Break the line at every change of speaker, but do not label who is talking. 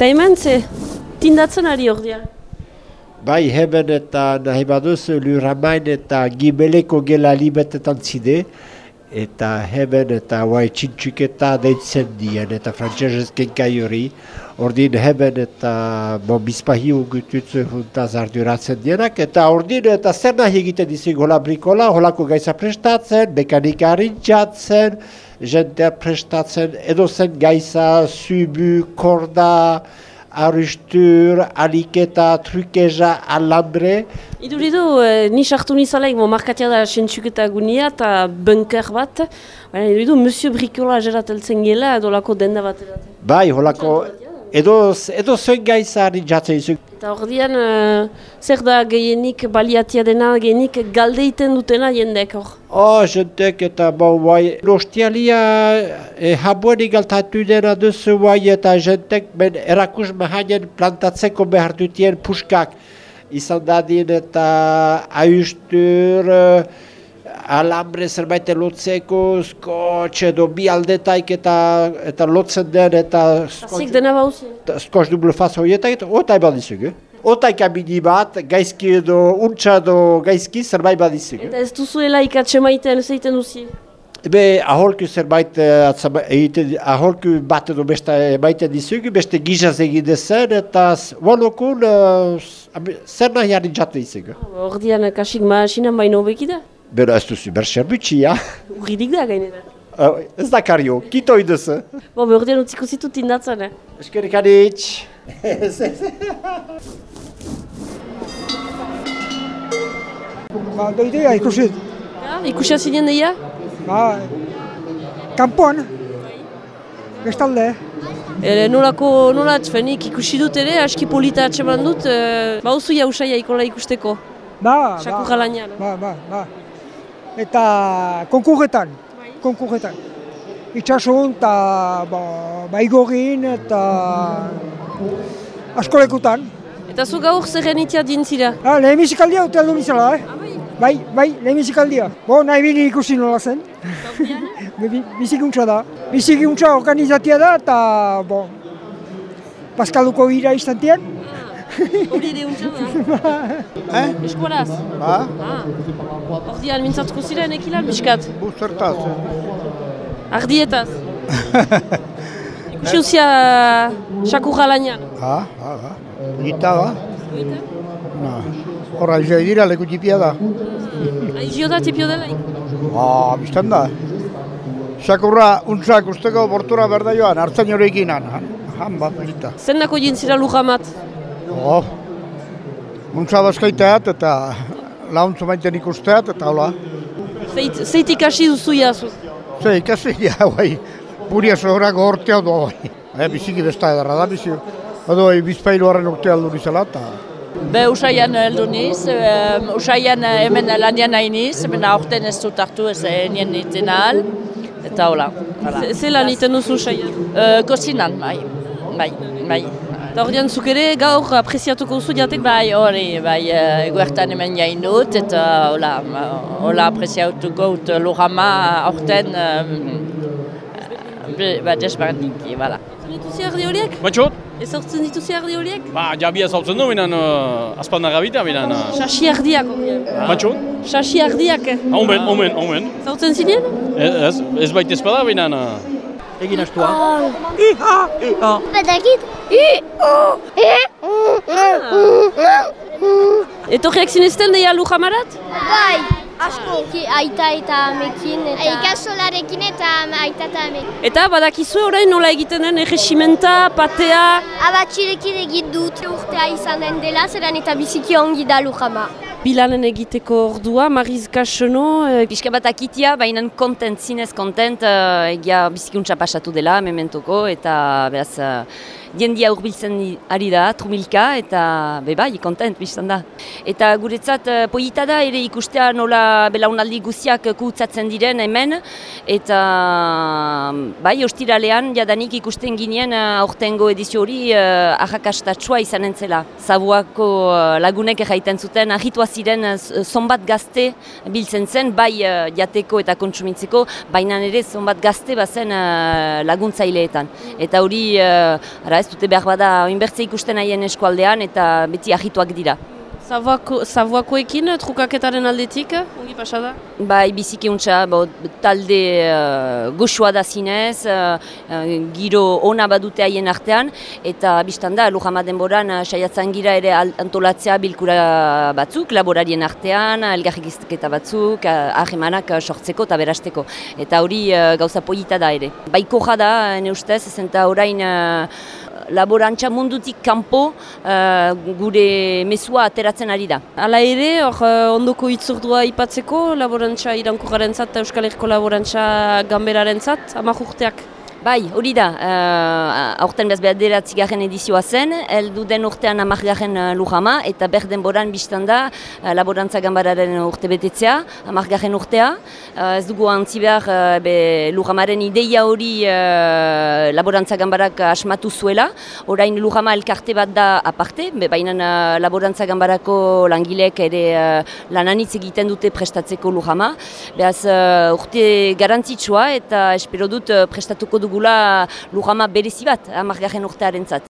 Eta hemen ze, tindatzen ari ordean.
Bai, hemen eta nahi baduz luramain eta gibeleko gela libetetan zide, eta hemen eta guai txintxuketa deitzen dien, eta frantzesez kenkai hori, ordin hemen eta bizpahi ugututzu juntaz arduratzen dienak, eta ordin eta zer nahi egiten dizik hola brikola, holako gaiza prestatzen, mekanika harintzatzen, jente prestatzen, edo zen gaiza, zubu, korda, arristur, aliketa, trukeza, alambre.
Iduridu, eh, ni sartu nizalaik, mo markatia da sentsuketa gunia eta bunker bat. Baina iduridu, Monsieur Brikola jerateltzen gela edo lako denda bat.
Bai, holako, edo, edo zuen gaiza harintzatzen izuk.
Eta ordean, eh, zer da gehienik baliatia dena, gehienik galdeiten dutena jendek hor.
Oh, jentek eta bon, bai, nostialia e, habuen igaltatu dena duzu bai eta jentek ben erakus mahanen plantatzeko behar dutien puskak. Izan dadin eta ahistur, alambre zerbait lotzeko, skotx edo bi aldetaik eta, eta lotzen den eta
Zik dena bauzi.
skotx dublo faz horietak eta otai badizugu. Otai kabini bat, gaizki edo, untxa edo gaizki zerbait badizugu.
Eta ez duzuela ikatxe maiten, ez egiten duzi.
Be, aholku zerbait, eh, egiten, aholku bat edo beste maiten dizugu, beste gizaz egin dezen, eta walokun uh, zer nahi harin jatu dizugu.
Ordean, kasik maasinan baino hobeki da.
Bera ez duzu, ber serbutxi, ja?
Urridik da gainera.
Uh, ez da kario, kito iduzu.
Bo, be ordean utziko zitut indatzen, eh?
Eskerik aditz.
Ba, doidea ikusi,
Ja, ikusia zinen deia?
ba, kanpoan, bestalde,
E, nolako, nola atzfenik ikusi dut ere, aski polita atseman dut, e, bauzu jausaia ikola ikusteko,
ba, ba,
jalainan.
ba, ba, ba. Eta konkurretan, konkurretan. Itxasun eta ba, baigorin eta askolekutan.
Eta zu gaur zerren itia dintzira?
Ah, lehen bizikaldia hotel du bizala, eh? Bai, bai, lehen bizikaldia. Bo, nahi bini ikusi nola zen. Bi- Bizikuntza da. Bizikuntza organizatia da eta, bo, Paskaluko ira istantean.
Hori ere untsa da?
Eh?
Eskualaz?
Ba,
Ah. Ordian mintzatuko ziren ekilan, miskat?
bu zertaz.
Ardietaz? Ikusi uzia saku jalainan.
Ha, ha, ha. Gita ba. Na, horra izai dira leku txipia da.
Aizio da tipio delaik?
Ba, biztan da. Sakurra, untzak usteko bortura berda joan, hartzen jorekin han. Han, bat, gita.
Zen nako jintzira lujamat?
Oh. Untza bazkaiteat eta launtzu maiten ikusteat eta hola.
Zeit, zeitik hasi duzu jazu?
Ze, ikasi, ja, bai. Puria zorako hortea du, bai. E, biziki besta edarra da, bizi. Edo, bai, bizpailu horren urtea aldur izela, eta...
Be usaian heldu niz, em, usaian eh, hemen lanian nahi niz, hemen aurten ez dut hartu ez eh, nien nintzen ahal, eta hola. hola.
Ze- Zelan iten duzu saia?
Eh, Kozinan, bai, bai, bai.
Eta ordean zuk ere gaur apreziatuko duzu jatek
Bai, hori, bai, eh, eguertan hemen jain dut, eta hola, hola apreziatuko dut lujama aurten, em, eh, ba, desberdinki, bala.
Dituzi ardi horiek?
Batxot?
Ez hortzen dituzi ardi horiek?
Ba, jabia zautzen du, binan, uh, azpanna gabita, binan. Uh,
Sasi ardiak, ordean.
Batxot?
Sasi ardiak.
Omen, omen, omen.
Zautzen zinen?
Ez, ez, ez baita ezpada, binan. Uh,
Egin astua.
Badakit. I, o, e,
Etorriak zinezten deia lujamarat?
Bai. Asko. Ki, aita eta amekin eta... Ikasolarekin eta aita eta amekin.
Eta badakizu orain nola egiten den erresimenta, patea...
Abatxirekin egit dut urtea izan den dela, zeran eta biziki ongi da lujama.
Bilanen egiteko ordua, Mariz Kasono, eh,
Pixka bat akitia, baina kontent, zinez kontent, uh, egia bizikuntza pasatu dela, mementoko, eta beraz, uh, jendia urbiltzen ari da, trumilka, eta be bai, kontent, biztan da. Eta guretzat, uh, polita da, ere ikustea nola belaunaldi guziak kutsatzen diren hemen, eta bai, ostiralean, jadanik ikusten ginen uh, aurtengo edizio hori uh, ahakastatsua izan entzela. Zabuako uh, lagunek erraiten zuten, ahitua baziren uh, zonbat gazte biltzen zen, bai uh, jateko eta kontsumitzeko, baina ere zonbat gazte bazen uh, laguntzaileetan. Eta hori, uh, ara ez dute behar bada, oinbertze ikusten haien eskualdean eta beti ahituak dira.
Zavuakoekin trukaketaren aldetik, ongi pasada?
Bai, biziki untxa, talde uh, goxua da zinez, uh, uh, giro ona badute haien artean, eta biztan da, Lujama denboran, uh, saiatzen gira ere antolatzea bilkura batzuk, laborarien artean, elgarrik batzuk, uh, ahemanak sortzeko eta berasteko. Eta hori uh, gauza polita da ere. Baiko jada, ne ustez, zenta orain laborantza mundutik kanpo uh, gure mesua ateratzen ari da.
Hala ere, hor uh, ondoko itzordua ipatzeko, laborantza iranko garen zat, Euskal Herriko laborantza gamberaren zat, urteak.
Bai, hori da, uh, aurten bez behaderatzi garen edizioa zen, eldu den urtean amak garen uh, lujama, eta ber denboran biztan da uh, laborantza gambararen urte betetzea, amak garen urtea. Uh, ez dugu antzi behar uh, be, lujamaren ideia hori uh, laborantza gambarak asmatu zuela, orain lujama elkarte bat da aparte, baina uh, laborantza gambarako langilek ere uh, lananitz egiten dute prestatzeko lujama. Beaz, uh, urte garantzitsua eta espero dut prestatuko du dugula lujama berezi bat, amargarren urtearen.